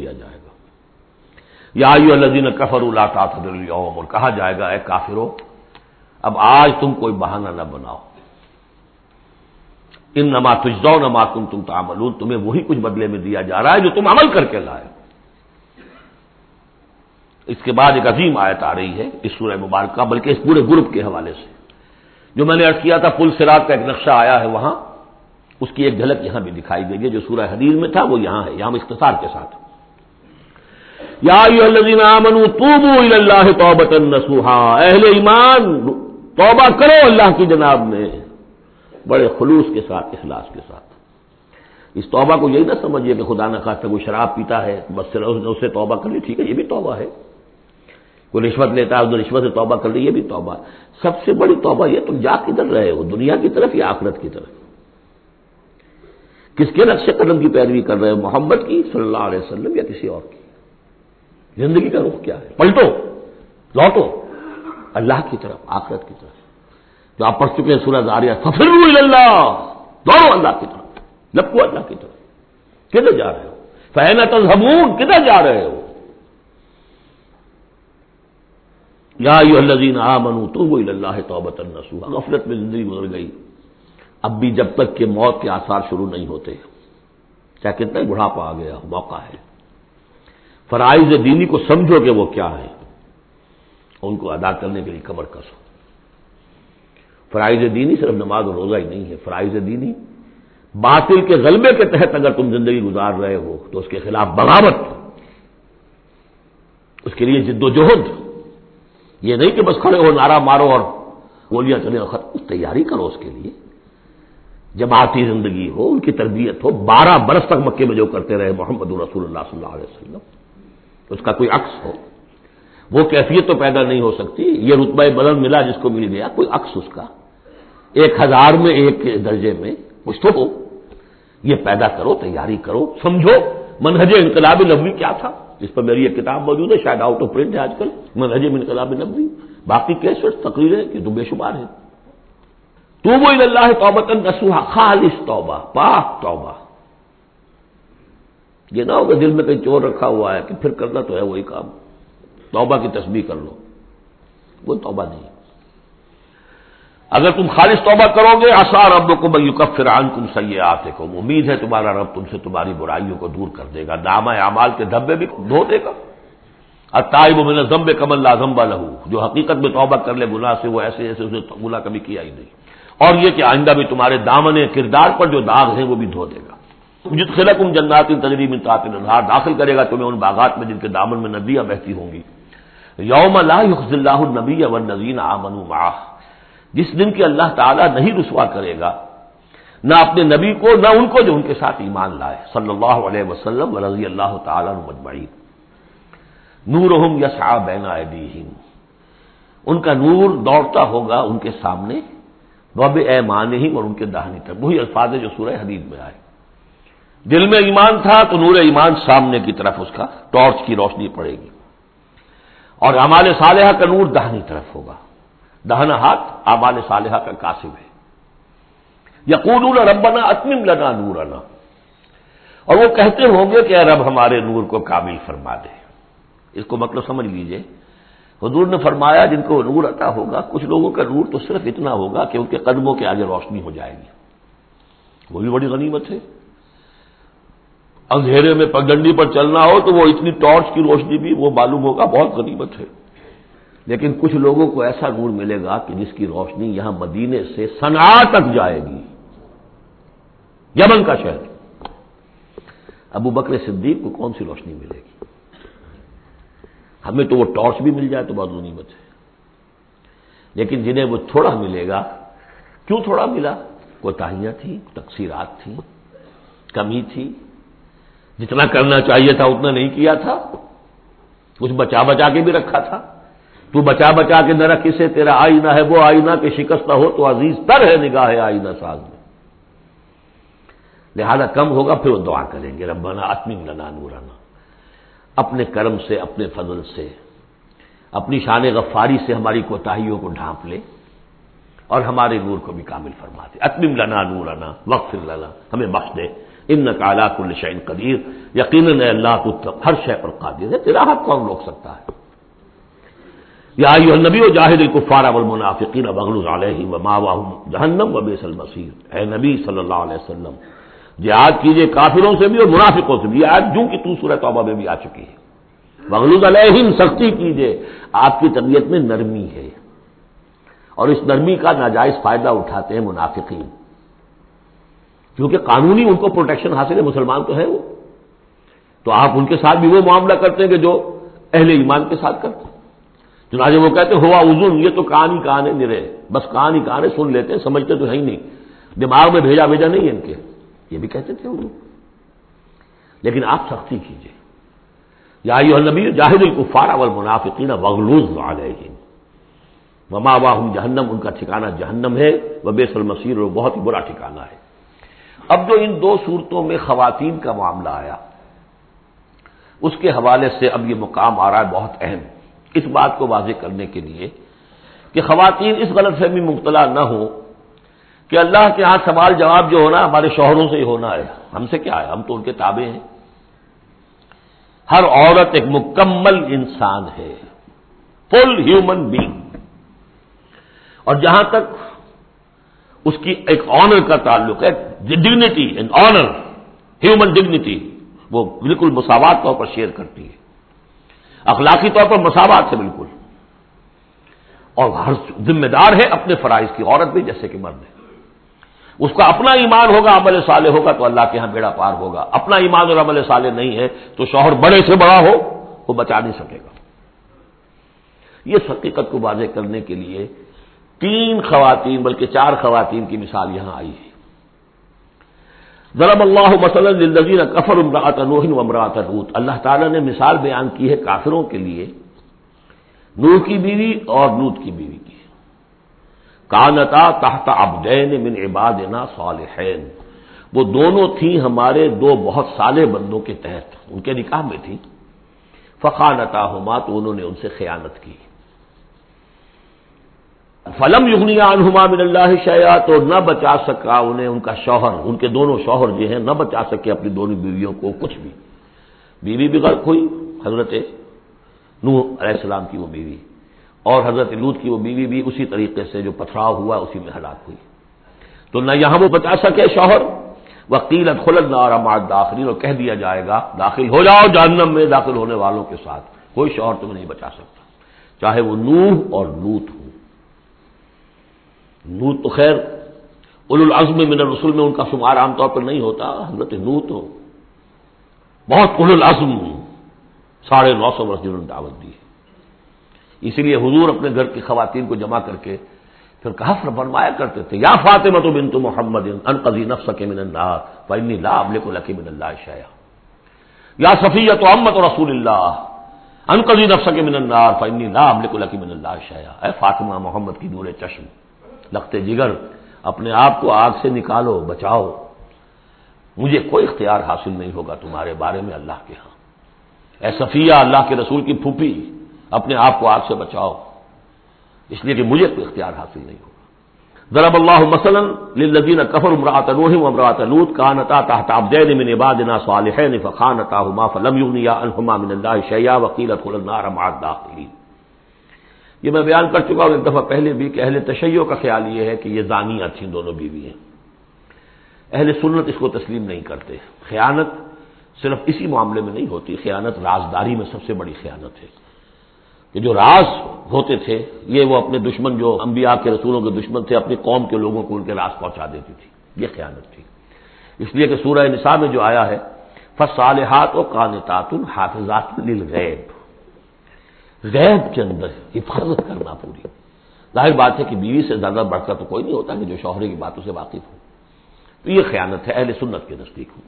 دیا جائے گا۔ یا الذین کفر اللہ تعطر اور کہا جائے گا، اے کافرو، اب آج تم کوئی بہانہ نہ بناؤ۔ ان نما تجزو نما تم تم تعمل تمہیں وہی کچھ بدلے میں دیا جا رہا ہے جو تم عمل کر کے لائے۔ اس کے بعد ایک عظیم آیت آ رہی ہے اس سورہ مبارکہ، بلکہ اس پورے گروپ کے حوالے سے۔ جو میں نے ارد کیا تھا، پل سراج کا ایک نقشہ آیا ہے وہاں، اس کی ایک جھلک یہاں بھی دکھائی دے گی جو سورہ حدیث میں تھا، وہ یہاں ہے، یہاں اختصار کے ساتھ۔ یا اللہ توبت اہل ایمان، توبہ کرو اللہ کی جناب میں، بڑے خلوص کے ساتھ، اخلاص کے ساتھ۔ اس توبہ کو یہی نہ سمجھیے کہ خدا نہ خاص کوئی شراب پیتا ہے، بس اس سے توبہ کر لی، ٹھیک ہے، یہ بھی توبہ ہے۔ کوئی رشوت لیتا ہے، اس رشوت سے توبہ کر لی، یہ بھی توبہ۔ سب سے بڑی توبہ یہ تم جا کدھر رہے ہو، دنیا کی طرف یا آخرت کی طرف؟ کس کے نقش قدم کی پیروی کر رہے ہو، محمد کی، صلی اللہ علیہ وسلم، یا کسی اور کی؟ زندگی کا رخ کیا ہے؟ پلٹو لوٹو۔ اللہ کی طرف، آخرت کی طرف۔ جو آپ پڑھ چکے ہیں سورج آ ففر اللہ دوڑو اللہ کی طرف۔ لپو اللہ کی طرف۔ کدھر جا رہے ہو؟ فہنا تزہمون کدھر جا رہے ہو؟ یا الذین آمنوا، توبوا الی اللہ توبۃ نصوحا غفلت میں زندگی گزر گئی۔ اب بھی جب تک کہ موت کے آثار شروع نہیں ہوتے، چاہے کتنا بڑھاپا آ گیا موقع ہے۔ فرائض دینی کو سمجھو کہ وہ کیا ہے۔ ان کو ادا کرنے کے لیے کمر کسو فرائض دینی صرف نماز و روزہ ہی نہیں ہے۔ فرائض دینی باطل کے غلبے کے تحت اگر تم زندگی گزار رہے ہو تو اس کے خلاف بغاوت۔ اس کے لیے جد و جہد۔ یہ نہیں کہ بس کھڑے ہو نعرہ مارو اور گولیاں چلے اور تیاری کرو اس کے لیے۔ جماعتی زندگی ہو، ان کی تربیت ہو۔ بارہ برس تک مکے میں جو کرتے رہے محمد رسول اللہ صلی اللہ علیہ وسلم۔ اس کا کوئی عکس ہو۔ وہ کیفیت تو پیدا نہیں ہو سکتی۔ یہ رتبہ بلند ملا جس کو مل گیا، کوئی عکس اس کا۔ ایک ہزار میں، ایک درجے میں۔ کچھ تو ہو۔ یہ پیدا کرو، تیاری کرو، سمجھو۔ منہج انقلاب نبوی کیا تھا؟ اس پر میری ایک کتاب موجود ہے، شاید آؤٹ آف پرنٹ ہے آج کل۔ منہج انقلاب نبوی۔ باقی کیسے تقریریں کہ جو بے شمار ہے تو وہ اللہ توبت نسوحا خالص توبہ، پاک توبہ۔ یہ نہ ہوگا دل میں کہیں چور رکھا ہوا ہے کہ پھر کرنا تو ہے وہی کام۔ توبہ کی تسبیح کر لو۔ وہ توبہ نہیں۔ اگر تم خالص توبہ کرو گے آسار رب کو فران تم سید آتے کو امید ہے تمہارا رب تم سے تمہاری برائیوں کو دور کر دے گا۔ دامہ اعمال کے دھبے بھی دھو دے گا۔ اتائب من ضمب کمل لازم لہو جو حقیقت میں توبہ کر لے، گناہ سے وہ ایسے ایسے اسے گناہ کبھی کیا ہی نہیں۔ اور یہ کہ آئندہ بھی تمہارے دامن کردار پر جو داغ ہیں وہ بھی دھو دے گا۔ جت خلق جنات تجریب داخل کرے گا تمہیں ان باغات میں جن کے دامن میں ندیاں بہتی ہوں گی۔ یوم لا یخز اللہ النبی والنزین آمنوا معاہ جس دن کی اللہ تعالیٰ نہیں رسوا کرے گا، نہ اپنے نبی کو، نہ ان کو جو ان کے ساتھ ایمان لائے۔ صلی اللہ علیہ وسلم و رضی اللہ تعالیٰ مجمعین نور یسا بین ان کا نور دوڑتا ہوگا ان کے سامنے وب اے مان ہی اور ان کے دہنی تک۔ وہی الفاظ جو سورہ حدید میں آئے۔ دل میں ایمان تھا تو نور ایمان سامنے کی طرف اس کا ٹارچ کی روشنی پڑے گی۔ اور امال صالحہ کا نور دہنی طرف ہوگا۔ دہنا ہاتھ آبال صالحہ کا کاسب ہے۔ یقون ربنا اتمم لنا نورنا۔ اور وہ کہتے ہوں گے کہ رب ہمارے نور کو کامل فرما دے۔ اس کو مطلب سمجھ لیجیے۔ حضور نے فرمایا جن کو نور عطا ہوگا، کچھ لوگوں کا نور تو صرف اتنا ہوگا کہ ان کے قدموں کے آگے روشنی ہو جائے گی۔ وہ بھی بڑی غنیمت ہے۔ اندھیرے میں پگڈنڈی پر چلنا ہو تو وہ اتنی ٹارچ کی روشنی بھی وہ معلوم ہوگا، بہت غنیمت ہے۔ لیکن کچھ لوگوں کو ایسا نور ملے گا کہ جس کی روشنی یہاں مدینے سے سنا تک جائے گی۔ یمن کا شہر۔ ابو بکر صدیق کو کون سی روشنی ملے گی؟ ہمیں تو وہ ٹارچ بھی مل جائے تو بہت غنیمت ہے۔ لیکن جنہیں وہ تھوڑا ملے گا، کیوں تھوڑا ملا؟ کوتاہیاں تھیں تقسیرات تھیں، کمی تھی جتنا کرنا چاہیے تھا اتنا نہیں کیا تھا۔ کچھ بچا بچا کے بھی رکھا تھا۔ تو بچا بچا کے نہ رکھ اسے تیرا آئینہ ہے، وہ آئینہ کہ شکست ہو تو عزیز تر ہے نگاہ ہے آئینہ ساز میں۔ لہذا کم ہوگا، پھر وہ دعا کریں گے، ربنا اتمن لنا نورانا اپنے کرم سے، اپنے فضل سے، اپنی شان غفاری سے ہماری کوتاہیوں کو ڈھانپ لے اور ہمارے نور کو بھی کامل فرما دے۔ اتمم لنا نورانا وقف لنا، ہمیں بخش دے۔ ان نقالا کل شعین قدیر، یقیناً اللہ تو ہر شے پر قادر ہے، تیرا حق کون روک سکتا ہے۔ یا نبی و جاہد الکفار والمنافقین بغلوز علیہ و ماواہم جہنم و بیس المسیر اے نبی صلی اللہ علیہ وسلم، جہاد کیجیے کافروں سے بھی اور منافقوں سے بھی آج جو کہ تو سورہ توبہ میں بھی آ چکی ہے۔ بغلوز علیہم سختی کیجیے، آپ کی طبیعت میں نرمی ہے۔ اور اس نرمی کا ناجائز فائدہ اٹھاتے ہیں منافقین۔ کیونکہ قانونی ان کو پروٹیکشن حاصل ہے، مسلمان تو ہے وہ۔ تو آپ ان کے ساتھ بھی وہ معاملہ کرتے ہیں کہ جو اہل ایمان کے ساتھ کرتے ہیں۔ چنانچہ وہ کہتے ہوا ازن یہ تو کان ہی کان ہے، نرے بس کان ہی کان ہے، سن لیتے ہیں، سمجھتے تو ہے ہی نہیں۔ دماغ میں بھیجا بھیجا نہیں ہے ان کے۔ یہ بھی کہتے تھے اردو لیکن آپ سختی کیجیے یا نبی جاہد القفار اول منافقین وغلوز علیہم۔ وما واہم جہنم، ان کا ٹھکانہ جہنم ہے۔ وہ بے سلمسیر اور بہت ہی برا ٹھکانہ ہے۔ اب جو ان دو صورتوں میں خواتین کا معاملہ آیا، اس کے حوالے سے اب یہ مقام آ رہا ہے بہت اہم۔ اس بات کو واضح کرنے کے لیے کہ خواتین اس غلط فہمی مبتلا نہ ہو کہ اللہ کے ہاں سوال جواب جو ہونا ہمارے شوہروں سے ہی ہونا ہے۔ ہم سے کیا ہے؟ ہم تو ان کے تابع ہیں۔ ہر عورت ایک مکمل انسان ہے فل ہیومن بینگ اور جہاں تک اس کی ایک آنر کا تعلق ہے dignity and honour human dignity وہ بالکل مساوات طور پر شیئر کرتی ہے۔ اخلاقی طور پر مساوات ہے بالکل۔ اور ہر ذمہ دار ہے اپنے فرائض کی عورت بھی، جیسے کہ مرد ہے۔ اس کا اپنا ایمان ہوگا، عمل صالح ہوگا تو اللہ کے ہاں بیڑا پار ہوگا۔ اپنا ایمان اور عمل صالح نہیں ہے تو شوہر بڑے سے بڑا ہو، وہ بچا نہیں سکے گا۔ یہ حقیقت کو واضح کرنے کے لیے تین خواتین، بلکہ چار خواتین کی مثال یہاں آئی ہے۔ ضرب اللہ مسلم کفر امراط نوہن و امراط روت اللہ تعالیٰ نے مثال بیان کی ہے کافروں کے لیے نور کی بیوی اور نوت کی بیوی کی۔ کانتا تحت ابدین من عبادنا صالحین۔ وہ دونوں تھیں ہمارے دو بہت سالے بندوں کے تحت۔ ان کے نکاح میں تھی فقانتا ہما تو انہوں نے ان سے خیانت کی۔ فلم یغنیا عنہما من اللہ شیا تو نہ بچا سکا انہیں ان کا شوہر، ان کے دونوں شوہر جو ہیں، نہ بچا سکے اپنی دونوں بیویوں کو کچھ بھی۔ بیوی بھی غرق ہوئی، حضرت نوح علیہ السلام کی وہ بیوی۔ اور حضرت لوت کی وہ بیوی بھی اسی طریقے سے جو پتھراؤ ہوا، اسی میں ہلاک ہوئی۔ تو نہ یہاں وہ بچا سکے شوہر وکیل خلد نہ داخلی اور کہہ دیا جائے گا، داخل ہو جاؤ جہنم میں داخل ہونے والوں کے ساتھ، کوئی شوہر تمہیں نہیں بچا سکتا۔ چاہے وہ نوح اور لوت ہو نوت تو خیر اول العزم من الرسول میں ان کا شمار عام طور پر نہیں ہوتا، حضرت نو تو بہت اول العزم، ساڑھے نو سو برس جنہوں نے دعوت دی۔ اسی لیے حضور اپنے گھر کی خواتین کو جمع کر کے پھر کہا، فرمایا کرتے تھے، یا فاطمہ تو بنت محمد ان قزی نفس کے من النار، فانی لا املک لکی من اللہ شیا یا صفیہ تو امت رسول اللہ ان قزی نفس کے من النار، فانی لا املک لکی من اللہ شیا اے فاطمہ محمد کی نور چشم۔ لگتے جگر، اپنے آپ کو آگ سے نکالو، بچاؤ۔ مجھے کوئی اختیار حاصل نہیں ہوگا تمہارے بارے میں اللہ کے ہاں۔ اے صفیہ، اللہ کے رسول کی پھوپھی، اپنے آپ کو آگ سے بچاؤ۔ اس لیے کہ مجھے کوئی اختیار حاصل نہیں ہوگا۔ ضرب اللہ مثلاً للذین کفر امراۃ نوح و امراۃ لوط، کانتا تحت عبدین من عبادنا صالحین فخانتاهما فلم یغنیا عنهما من اللہ شیئا وقیل ادخلوا النار یہ میں بیان کر چکا ہوں، ایک دفعہ پہلے بھی کہ اہل تشیع کا خیال یہ ہے کہ یہ زانیاں تھیں، دونوں بیوی ہیں۔ اہل سنت اس کو تسلیم نہیں کرتے۔ خیانت صرف اسی معاملے میں نہیں ہوتی، خیانت رازداری میں سب سے بڑی خیانت ہے۔ کہ جو راز ہوتے تھے، یہ وہ اپنے دشمن، جو انبیاء کے رسولوں کے دشمن تھے، اپنی قوم کے لوگوں کو ان کے راز پہنچا دیتی تھی۔ یہ خیانت تھی۔ اس لیے کہ سورہ نصاب میں جو آیا ہے فصالحات و کانتات الحافظات للغیب۔ غیب کے اندر حفاظت کرنا پوری۔ ظاہر بات ہے کہ بیوی سے زیادہ بڑھ کر تو کوئی نہیں ہوتا کہ جو شوہرے کی باتوں سے واقف ہو۔ تو یہ خیانت ہے، اہل سنت کے نزدیک ہو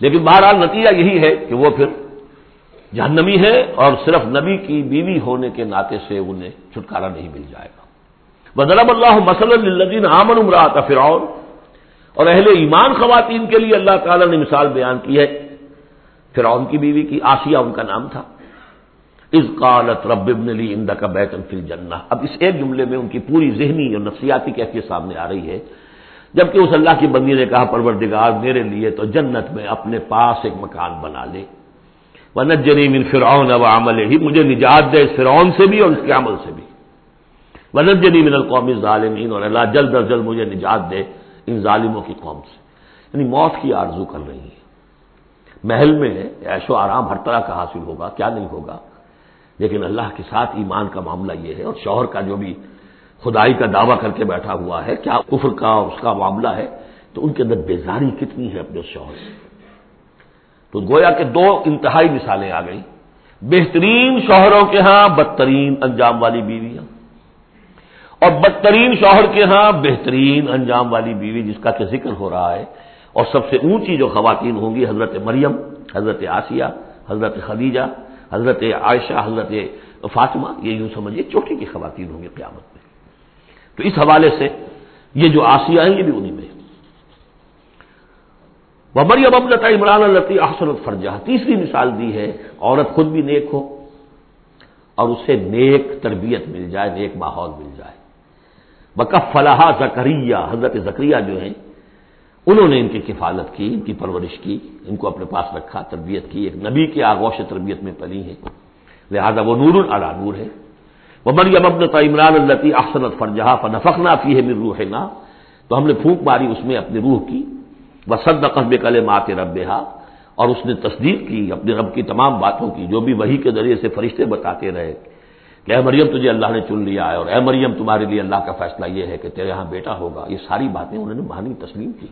لیکن بہرحال نتیجہ یہی ہے کہ وہ پھر جہنمی ہے اور صرف نبی کی بیوی ہونے کے ناطے سے انہیں چھٹکارا نہیں مل جائے گا۔ بدلب اللہ مسلم عامن عمرات فرعون۔ اور اہل ایمان خواتین کے لیے اللہ تعالی نے مثال بیان کی ہے۔ فرعون کی بیوی کی آسیہ ان کا نام تھا۔ از قالت رب ابن لی اندا کا بیتن فل جنہ اب اس ایک جملے میں ان کی پوری ذہنی اور نفسیاتی کیفیت سامنے آ رہی ہے۔ جبکہ اس اللہ کی بندی نے کہا، پروردگار، میرے لیے تو جنت میں اپنے پاس ایک مکان بنا لے۔ ونجنی من فرعون و عمل ہی مجھے نجات دے اس فرعون سے بھی اور اس کے عمل سے بھی۔ ونجنی من القوم ظالمین اور اللہ جلد از جلد مجھے نجات دے ان ظالموں کی قوم سے۔ یعنی موت کی آرزو کر رہی ہے۔ محل میں ایش و آرام ہر طرح کا حاصل ہوگا، کیا نہیں ہوگا؟ لیکن اللہ کے ساتھ ایمان کا معاملہ یہ ہے اور شوہر کا جو بھی خدائی کا دعویٰ کر کے بیٹھا ہوا ہے، کیا کفر کا اس کا معاملہ ہے، تو ان کے اندر بیزاری کتنی ہے اپنے شوہر سے۔ تو گویا کہ دو انتہائی مثالیں آ گئی بہترین شوہروں کے ہاں بدترین انجام والی بیویاں، اور بدترین شوہر کے ہاں بہترین انجام والی بیوی جس کا کہ ذکر ہو رہا ہے۔ اور سب سے اونچی جو خواتین ہوں گی، حضرت مریم، حضرت آسیہ، حضرت خدیجہ حضرت عائشہ، حضرت فاطمہ، یہ یوں سمجھیے چوٹی کی خواتین ہوں گی قیامت میں۔ تو اس حوالے سے یہ جو آسیہ ہیں، یہ بھی انہیں میں وہ مریم ابنتا عمران التی احسنت فرجہ، تیسری مثال دی ہے، عورت خود بھی نیک ہو اور اسے نیک تربیت مل جائے، نیک ماحول مل جائے۔ بکف فلاح زکریہ حضرت زکریہ جو ہیں انہوں نے ان کی کفالت کی، ان کی پرورش کی، ان کو اپنے پاس رکھا، تربیت کی، ایک نبی کی آغوش تربیت میں پلی ہے لہذا وہ نور العلا نور ہے۔ وہ مریم ابن عمران التی احسنت فرجہ فنفقنا فی ہے مر روح تو ہم نے پھونک ماری اس میں اپنی روح کی۔ وہ سد قصب کل مات رب اور اس نے تصدیق کی اپنے رب کی تمام باتوں کی، جو بھی وہی کے ذریعے سے فرشتے بتاتے رہے۔ کہ اے مریم، تجھے اللہ نے چن لیا ہے۔ اور اے مریم، تمہارے لیے اللہ کا فیصلہ یہ ہے کہ تیرے یہاں بیٹا ہوگا۔ یہ ساری باتیں انہوں نے مانی تسلیم کی۔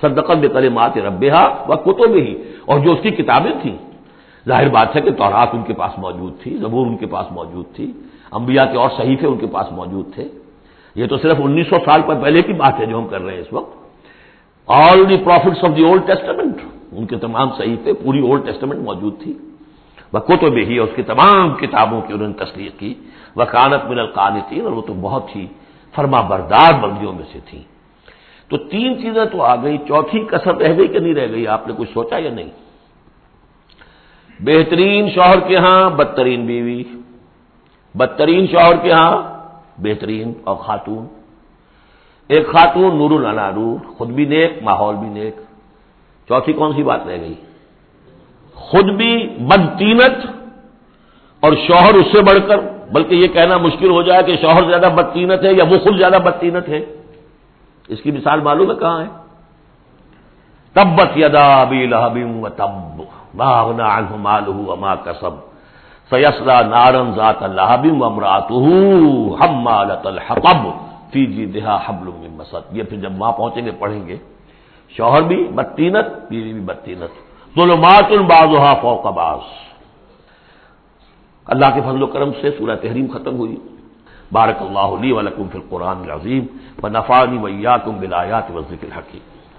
صدقت بے مات ربا و کتب ہی اور جو اس کی کتابیں تھیں، ظاہر بات ہے کہ تورات ان کے پاس موجود تھی، زبور ان کے پاس موجود تھی، انبیاء کے اور صحیفے ان کے پاس موجود تھے۔ یہ تو صرف انیس سو سال پر پہلے کی بات ہے جو ہم کر رہے ہیں اس وقت۔ All the prophets of the old testament ان کے تمام صحیفے پوری اولڈ ٹیسٹمنٹ موجود تھی۔ وہ کتب ہی اور اس کی تمام کتابوں کی انہوں نے تصدیق کی۔ وہ کانت من القانتین، اور وہ تو بہت ہی فرما بردار بندیوں میں سے تھیں۔ تو تین چیزیں تو آ گئی، چوتھی کسر رہ گئی کہ نہیں رہ گئی؟ آپ نے کچھ سوچا یا نہیں؟ بہترین شوہر کے ہاں بدترین بیوی، بدترین شوہر کے ہاں بہترین اور خاتون۔ ایک خاتون نور النا نور، خود بھی نیک، ماحول بھی نیک۔ چوتھی کون سی بات رہ گئی؟ خود بھی بدتینت اور شوہر اس سے بڑھ کر، بلکہ یہ کہنا مشکل ہو جائے کہ شوہر زیادہ بدتینت ہے یا وہ خود زیادہ بدتینت ہے۔ اس کی مثال معلوم ہے کہاں ہے؟ تبت یدا ابی لہبیم و تب. باغنا عنہ مالہ وما کسب. سیسلا نارن ذات لہبیم و امراتہ حمالت الحطب. فی جیدہا حبل من مسد. یہ پھر جب وہاں پہنچیں گے، پڑھیں گے. شوہر بھی بدتینت بیوی بھی بدتینت ظلمات بعضها فوق بعض. اللہ کے فضل و کرم سے سورہ تحریم ختم ہوئی. بارک اللہ علی ولکم فی القرآن العظیم و نفانی ویا تم بلایات و ذکر حقیق